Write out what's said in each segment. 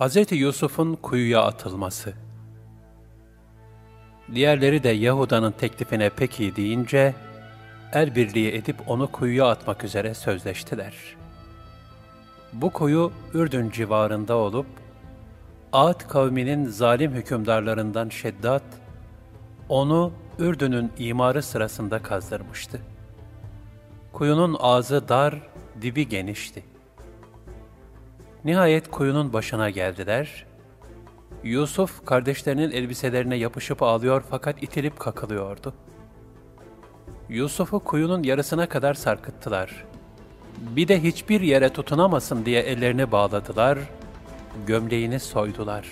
Hz. Yusuf'un kuyuya atılması Diğerleri de Yahuda'nın teklifine peki deyince, el birliği edip onu kuyuya atmak üzere sözleştiler. Bu kuyu Ürdün civarında olup, Ad kavminin zalim hükümdarlarından Şeddat, onu Ürdün'ün imarı sırasında kazdırmıştı. Kuyunun ağzı dar, dibi genişti. Nihayet kuyunun başına geldiler. Yusuf kardeşlerinin elbiselerine yapışıp ağlıyor fakat itilip kakılıyordu. Yusuf'u kuyunun yarısına kadar sarkıttılar. Bir de hiçbir yere tutunamasın diye ellerini bağladılar, gömleğini soydular.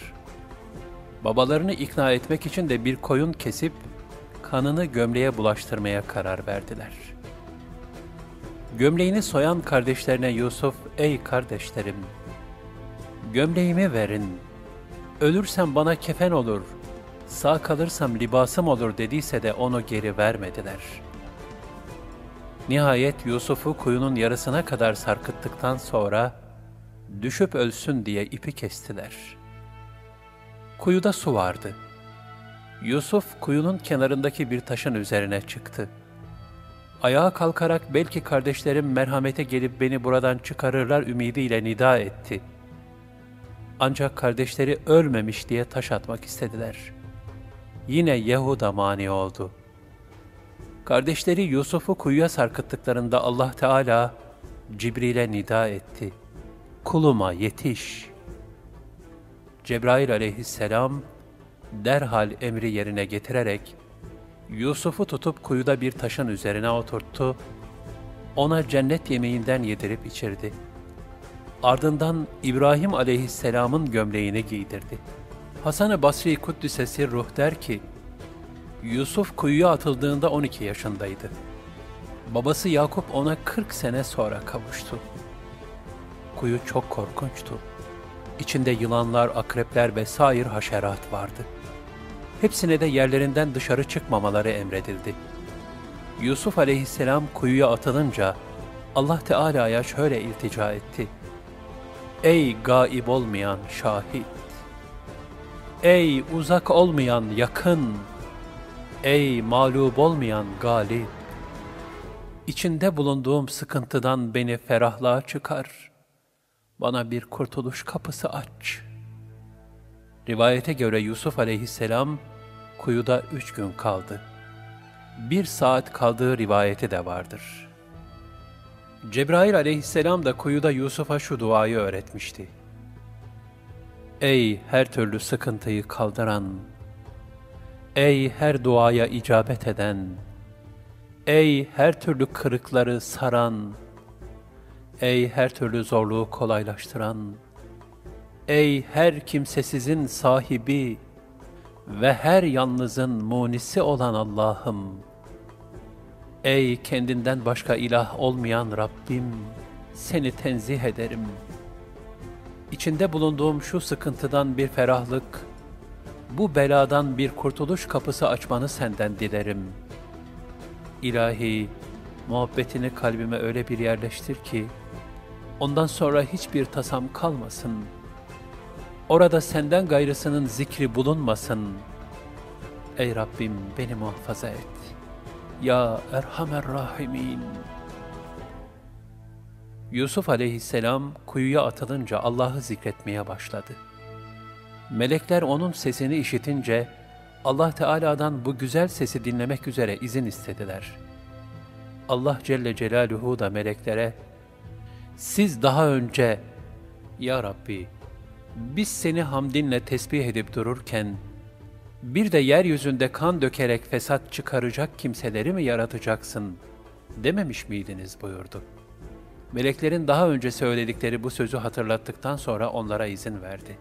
Babalarını ikna etmek için de bir koyun kesip kanını gömleğe bulaştırmaya karar verdiler. Gömleğini soyan kardeşlerine Yusuf, ''Ey kardeşlerim, gömleğimi verin, ölürsem bana kefen olur, sağ kalırsam libasım olur.'' dediyse de onu geri vermediler. Nihayet Yusuf'u kuyunun yarısına kadar sarkıttıktan sonra, düşüp ölsün diye ipi kestiler. Kuyuda su vardı. Yusuf kuyunun kenarındaki bir taşın üzerine çıktı. Ayağa kalkarak belki kardeşlerim merhamete gelip beni buradan çıkarırlar ümidiyle nida etti. Ancak kardeşleri ölmemiş diye taş atmak istediler. Yine Yehuda mani oldu. Kardeşleri Yusuf'u kuyuya sarkıttıklarında Allah Teala Cibril'e nida etti. Kuluma yetiş. Cebrail aleyhisselam derhal emri yerine getirerek Yusuf'u tutup kuyuda bir taşın üzerine oturttu, ona cennet yemeğinden yedirip içirdi. Ardından İbrahim aleyhisselamın gömleğini giydirdi. Hasan-ı Basri Kuddisesi ruh der ki, Yusuf kuyuya atıldığında 12 yaşındaydı. Babası Yakup ona 40 sene sonra kavuştu. Kuyu çok korkunçtu. İçinde yılanlar, akrepler ve sair haşerat vardı.'' Hepsine de yerlerinden dışarı çıkmamaları emredildi. Yusuf aleyhisselam kuyuya atılınca Allah Teala'ya şöyle iltica etti. Ey gaib olmayan şahit! Ey uzak olmayan yakın! Ey mağlup olmayan galip! İçinde bulunduğum sıkıntıdan beni ferahlığa çıkar. Bana bir kurtuluş kapısı aç.'' Rivayete göre Yusuf aleyhisselam kuyuda üç gün kaldı. Bir saat kaldığı rivayeti de vardır. Cebrail aleyhisselam da kuyuda Yusuf'a şu duayı öğretmişti. Ey her türlü sıkıntıyı kaldıran, ey her duaya icabet eden, ey her türlü kırıkları saran, ey her türlü zorluğu kolaylaştıran, Ey her kimsesizin sahibi ve her yalnızın munisi olan Allah'ım! Ey kendinden başka ilah olmayan Rabbim! Seni tenzih ederim. İçinde bulunduğum şu sıkıntıdan bir ferahlık, bu beladan bir kurtuluş kapısı açmanı senden dilerim. İlahi, muhabbetini kalbime öyle bir yerleştir ki, ondan sonra hiçbir tasam kalmasın.'' Orada senden gayrısının zikri bulunmasın. Ey Rabbim beni muhafaza et. Ya Erhamer Rahimin. Yusuf aleyhisselam kuyuya atılınca Allah'ı zikretmeye başladı. Melekler onun sesini işitince Allah Teala'dan bu güzel sesi dinlemek üzere izin istediler. Allah Celle Celaluhu da meleklere, siz daha önce, Ya Rabbi, biz seni hamdinle tesbih edip dururken, bir de yeryüzünde kan dökerek fesat çıkaracak kimseleri mi yaratacaksın dememiş miydiniz buyurdu. Meleklerin daha önce söyledikleri bu sözü hatırlattıktan sonra onlara izin verdi.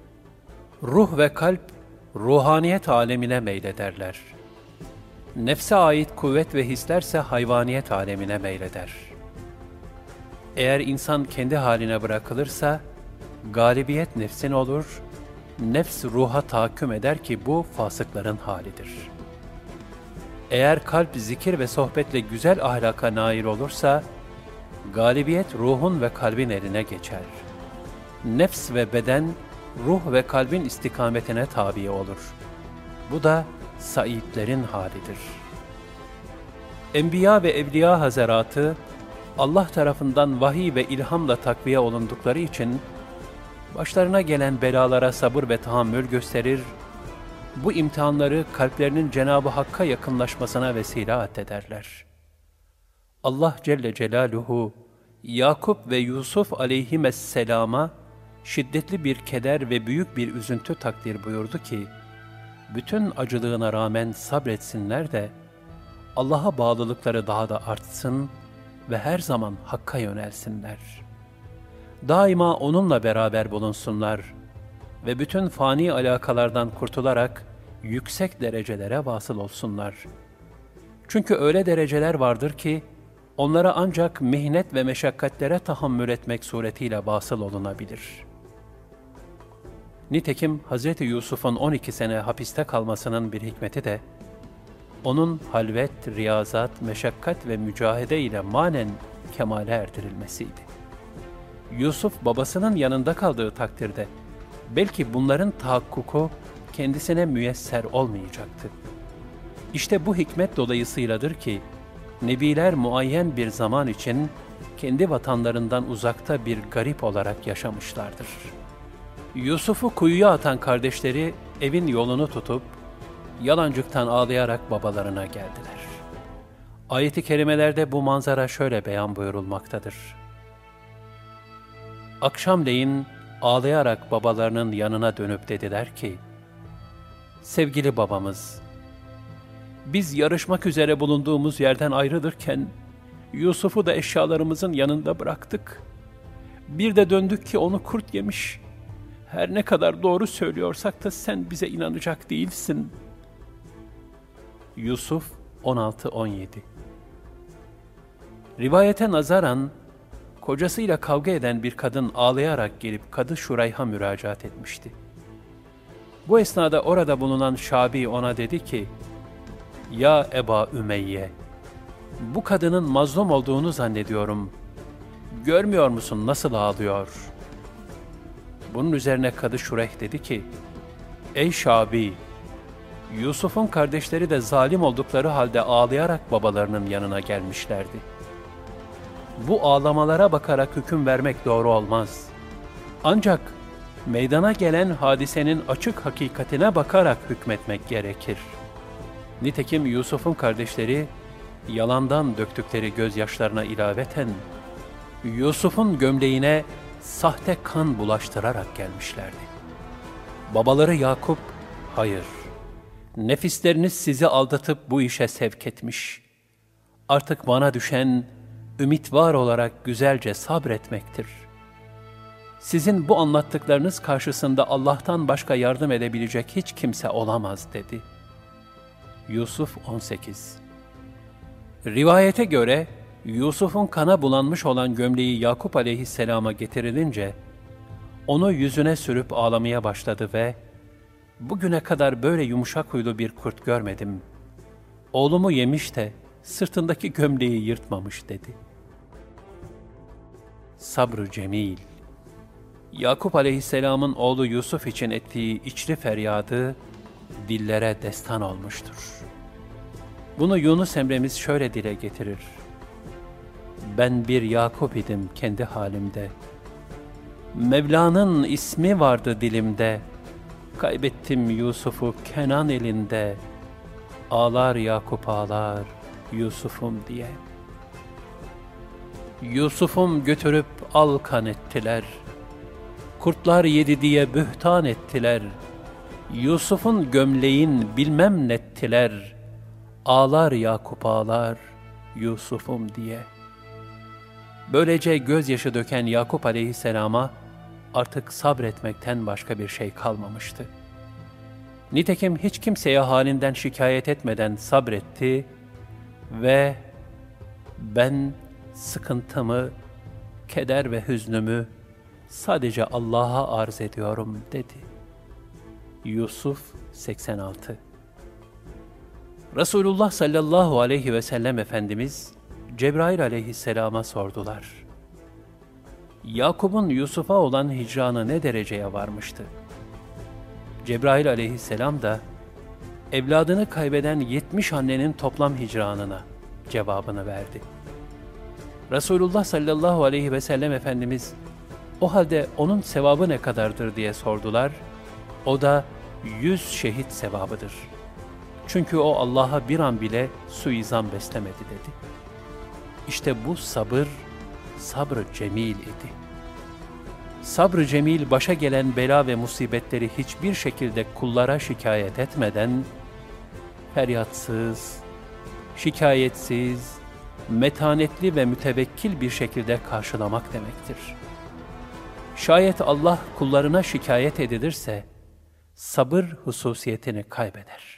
Ruh ve kalp, ruhaniyet alemine meylederler. Nefse ait kuvvet ve hislerse hayvaniyet alemine meyleder. Eğer insan kendi haline bırakılırsa, galibiyet nefsin olur, nefs ruha tahakküm eder ki bu fasıkların halidir. Eğer kalp zikir ve sohbetle güzel ahlaka nail olursa, galibiyet ruhun ve kalbin eline geçer. Nefs ve beden ruh ve kalbin istikametine tabi olur. Bu da saitlerin halidir. Enbiya ve Evliya Hazaratı, Allah tarafından vahiy ve ilhamla takviye olundukları için, başlarına gelen belalara sabır ve tahammül gösterir, bu imtihanları kalplerinin Cenab-ı Hakk'a yakınlaşmasına vesile addederler. Allah Celle Celaluhu, Yakup ve Yusuf aleyhisselama şiddetli bir keder ve büyük bir üzüntü takdir buyurdu ki, bütün acılığına rağmen sabretsinler de, Allah'a bağlılıkları daha da artsın ve her zaman Hakk'a yönelsinler. Daima O'nunla beraber bulunsunlar ve bütün fani alakalardan kurtularak yüksek derecelere vasıl olsunlar. Çünkü öyle dereceler vardır ki, onlara ancak mihnet ve meşakkatlere tahammül etmek suretiyle basıl olunabilir. Nitekim Hz. Yusuf'un 12 sene hapiste kalmasının bir hikmeti de, onun halvet, riyazat, meşakkat ve mücahede ile manen kemale erdirilmesiydi. Yusuf babasının yanında kaldığı takdirde, belki bunların tahakkuku kendisine müyesser olmayacaktı. İşte bu hikmet dolayısıyladır ki, Nebiler muayyen bir zaman için kendi vatanlarından uzakta bir garip olarak yaşamışlardır. Yusuf'u kuyuya atan kardeşleri evin yolunu tutup, yalancıktan ağlayarak babalarına geldiler. Ayet-i kerimelerde bu manzara şöyle beyan buyurulmaktadır. Akşamleyin ağlayarak babalarının yanına dönüp dediler ki, Sevgili babamız, biz yarışmak üzere bulunduğumuz yerden ayrılırken Yusuf'u da eşyalarımızın yanında bıraktık. Bir de döndük ki onu kurt yemiş. Her ne kadar doğru söylüyorsak da sen bize inanacak değilsin. Yusuf 16-17 Rivayete nazaran, kocasıyla kavga eden bir kadın ağlayarak gelip Kadı Şurayh'a müracaat etmişti. Bu esnada orada bulunan Şabi ona dedi ki, ya Eba Ümeyye, bu kadının mazlum olduğunu zannediyorum. Görmüyor musun nasıl ağlıyor? Bunun üzerine Kadı Şureh dedi ki, Ey Şabi, Yusuf'un kardeşleri de zalim oldukları halde ağlayarak babalarının yanına gelmişlerdi. Bu ağlamalara bakarak hüküm vermek doğru olmaz. Ancak meydana gelen hadisenin açık hakikatine bakarak hükmetmek gerekir.'' Nitekim Yusuf'un kardeşleri yalandan döktükleri gözyaşlarına ilaveten Yusuf'un gömleğine sahte kan bulaştırarak gelmişlerdi. Babaları Yakup, hayır, nefisleriniz sizi aldatıp bu işe sevk etmiş. Artık bana düşen ümit var olarak güzelce sabretmektir. Sizin bu anlattıklarınız karşısında Allah'tan başka yardım edebilecek hiç kimse olamaz dedi.'' Yusuf 18 Rivayete göre Yusuf'un kana bulanmış olan gömleği Yakup aleyhisselama getirilince, onu yüzüne sürüp ağlamaya başladı ve ''Bugüne kadar böyle yumuşak huylu bir kurt görmedim. Oğlumu yemiş de sırtındaki gömleği yırtmamış.'' dedi. Sabrı Cemil Yakup aleyhisselamın oğlu Yusuf için ettiği içli feryadı, dillere destan olmuştur. Bunu Yunus Emre'miz şöyle dile getirir. Ben bir Yakup idim kendi halimde. Mevla'nın ismi vardı dilimde. Kaybettim Yusuf'u Kenan elinde. Ağlar Yakup ağlar Yusuf'um diye. Yusuf'um götürüp alkan ettiler. Kurtlar yedi diye bühtan ettiler. Yusuf'un gömleğin bilmem nettiler.'' Ağlar Yakup ağlar, Yusuf'um diye. Böylece gözyaşı döken Yakup aleyhisselama artık sabretmekten başka bir şey kalmamıştı. Nitekim hiç kimseye halinden şikayet etmeden sabretti ve ben sıkıntımı, keder ve hüznümü sadece Allah'a arz ediyorum dedi. Yusuf 86 Resulullah sallallahu aleyhi ve sellem Efendimiz Cebrail aleyhisselama sordular. Yakup'un Yusuf'a olan hicranı ne dereceye varmıştı? Cebrail aleyhisselam da evladını kaybeden 70 annenin toplam hicranına cevabını verdi. Resulullah sallallahu aleyhi ve sellem Efendimiz o halde onun sevabı ne kadardır diye sordular. O da yüz şehit sevabıdır. Çünkü o Allah'a bir an bile suizan beslemedi dedi. İşte bu sabır, sabrı cemil idi. Sabrı cemil başa gelen bela ve musibetleri hiçbir şekilde kullara şikayet etmeden, feryatsız, şikayetsiz, metanetli ve mütevekkil bir şekilde karşılamak demektir. Şayet Allah kullarına şikayet edilirse, sabır hususiyetini kaybeder.